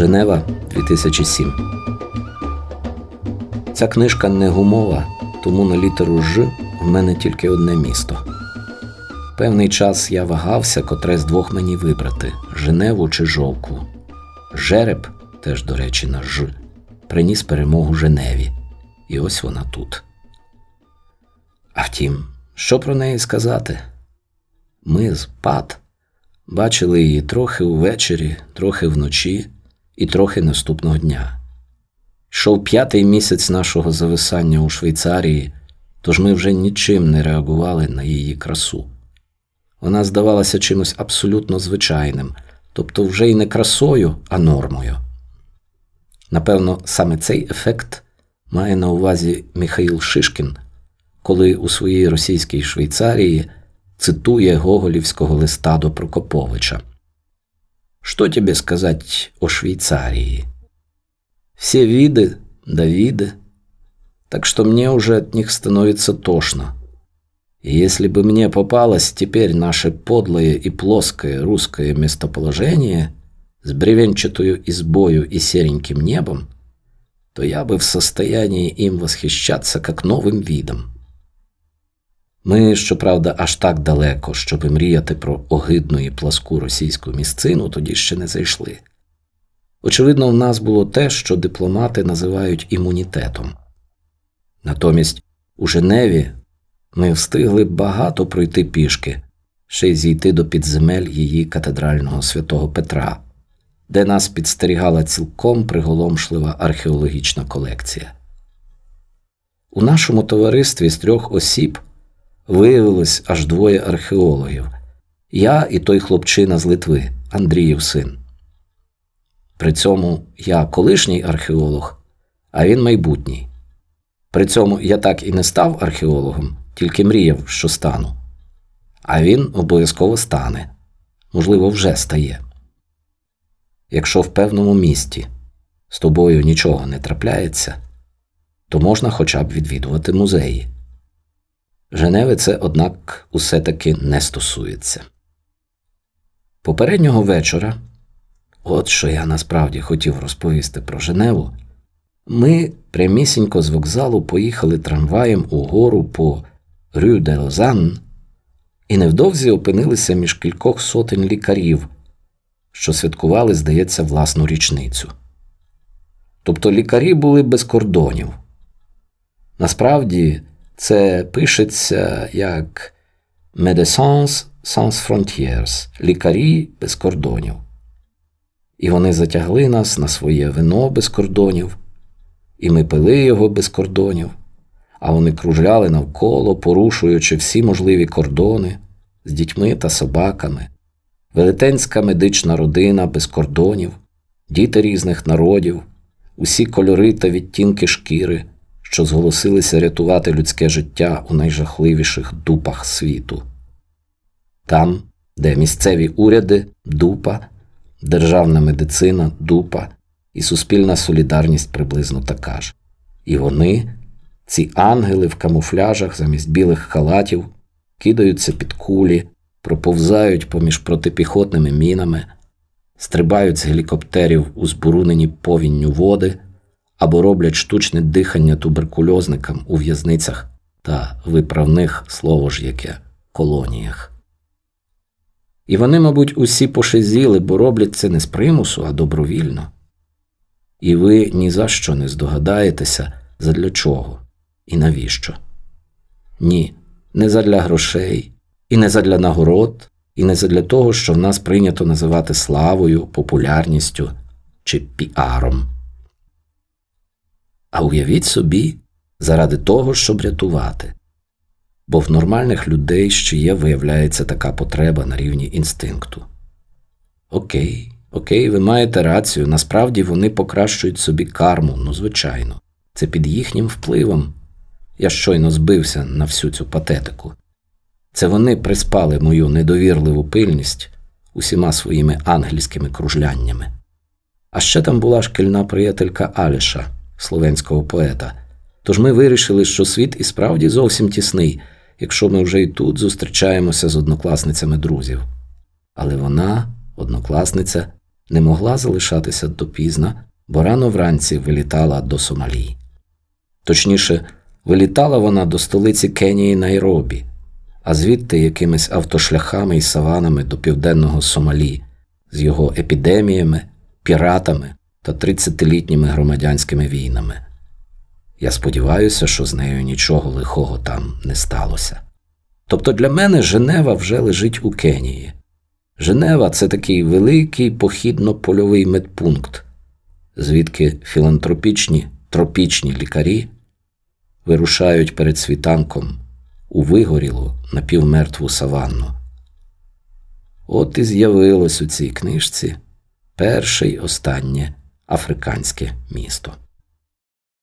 Женева 2007. Ця книжка не гумова, тому на літеру Ж в мене тільки одне місто. Певний час я вагався, котре з двох мені вибрати Женеву чи Жовку. Жереб, теж, до речі, на Ж, приніс перемогу Женеві. І ось вона тут. А втім, що про неї сказати? Ми з Пат бачили її трохи увечері, трохи вночі і трохи наступного дня. Йшов п'ятий місяць нашого зависання у Швейцарії, тож ми вже нічим не реагували на її красу. Вона здавалася чимось абсолютно звичайним, тобто вже й не красою, а нормою. Напевно, саме цей ефект має на увазі Михаїл Шишкін, коли у своїй російській Швейцарії цитує Гоголівського листа до Прокоповича. Что тебе сказать о Швейцарии? Все виды да виды, так что мне уже от них становится тошно. И если бы мне попалось теперь наше подлое и плоское русское местоположение с бревенчатую избою и сереньким небом, то я бы в состоянии им восхищаться как новым видом. Ми, щоправда, аж так далеко, щоб мріяти про огидну і пласку російську місцину, тоді ще не зайшли. Очевидно, в нас було те, що дипломати називають імунітетом. Натомість у Женеві ми встигли багато пройти пішки, ще й зійти до підземель її катедрального святого Петра, де нас підстерігала цілком приголомшлива археологічна колекція. У нашому товаристві з трьох осіб виявилось аж двоє археологів я і той хлопчина з Литви, Андріїв син. При цьому я колишній археолог, а він майбутній. При цьому я так і не став археологом, тільки мріяв, що стану. А він обов'язково стане, можливо, вже стає. Якщо в певному місті з тобою нічого не трапляється, то можна хоча б відвідувати музеї. Женеви це, однак, усе таки не стосується. Попереднього вечора, от що я насправді хотів розповісти про Женеву, ми прямісінько з вокзалу поїхали трамваєм угору по Рю де Лозан і невдовзі опинилися між кількох сотень лікарів, що святкували, здається, власну річницю. Тобто лікарі були без кордонів. Насправді. Це пишеться як Médecins Sans Frontières лікарі без кордонів. І вони затягли нас на своє вино без кордонів, і ми пили його без кордонів, а вони кружляли навколо, порушуючи всі можливі кордони з дітьми та собаками, велетенська медична родина без кордонів, діти різних народів, усі кольори та відтінки шкіри що зголосилися рятувати людське життя у найжахливіших дупах світу. Там, де місцеві уряди, дупа, державна медицина, дупа і суспільна солідарність приблизно така ж. І вони, ці ангели в камуфляжах замість білих халатів, кидаються під кулі, проповзають поміж протипіхотними мінами, стрибають з гелікоптерів у збурунені повінню води або роблять штучне дихання туберкульозникам у в'язницях та виправних слово ж яке колоніях. І вони, мабуть, усі пошизіли, бо роблять це не з примусу, а добровільно. І ви ні за що не здогадаєтеся, задля чого і навіщо. Ні, не задля грошей, і не задля нагород, і не задля того, що в нас прийнято називати славою, популярністю чи піаром. А уявіть собі, заради того, щоб рятувати. Бо в нормальних людей ще є, виявляється така потреба на рівні інстинкту. Окей, окей, ви маєте рацію, насправді вони покращують собі карму, ну, звичайно, це під їхнім впливом. Я щойно збився на всю цю патетику. Це вони приспали мою недовірливу пильність усіма своїми ангельськими кружляннями. А ще там була шкільна приятелька Аліша словенського поета. Тож ми вирішили, що світ і справді зовсім тісний, якщо ми вже і тут зустрічаємося з однокласницями друзів. Але вона, однокласниця, не могла залишатися допізна, бо рано вранці вилітала до Сомалі. Точніше, вилітала вона до столиці Кенії Найробі, а звідти якимись автошляхами і саванами до південного Сомалі з його епідеміями, піратами та 30-літніми громадянськими війнами. Я сподіваюся, що з нею нічого лихого там не сталося. Тобто для мене Женева вже лежить у Кенії. Женева це такий великий похідно-польовий медпункт, звідки філантропічні тропічні лікарі вирушають перед світанком у вигорілу напівмертву саванну. От і з'явилось у цій книжці перше й останнє африканське місто.